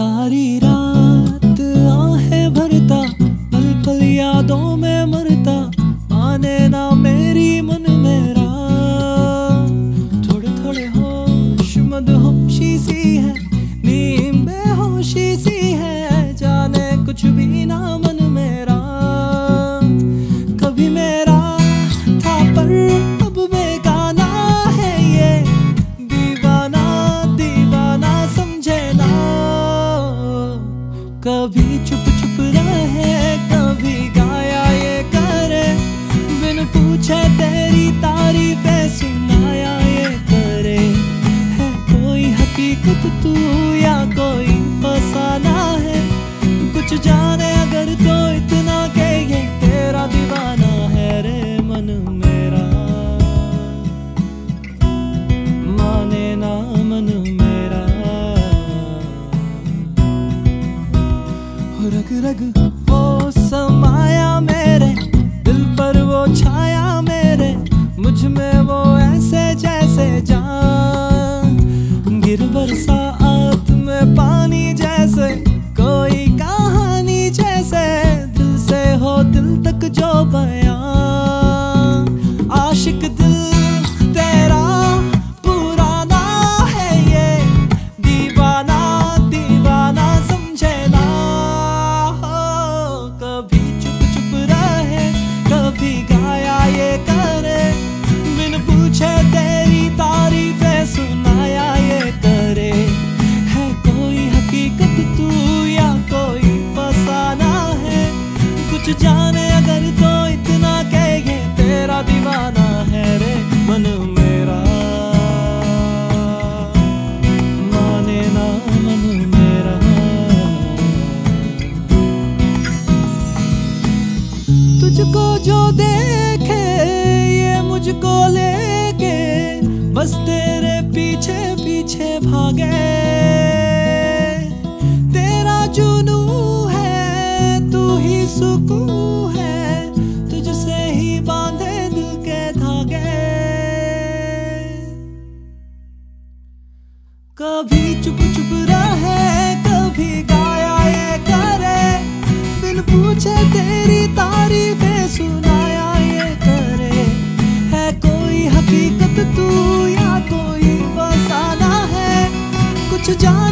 सारी रात आहे भरता, पल पल यादों में मरता, आने ना मेरी मन मेरा। थोड़े थोड़े होश मद होशी सी है कभी चुप चुप रहे, कभी गाया ये करे। बिन पूछे तेरी तारीफें सुनाया ये करे। है कोई हकीकत तू रग रग वो समाया मेरे दिल पर वो छाया मेरे मुझमें जो देखे, ये मुझको लेके बस तेरे पीछे पीछे भागे। तेरा जुनू है, तू ही सुकून है, तुझसे ही बांधे दिल के धागे। कभी चुप चुप रहे to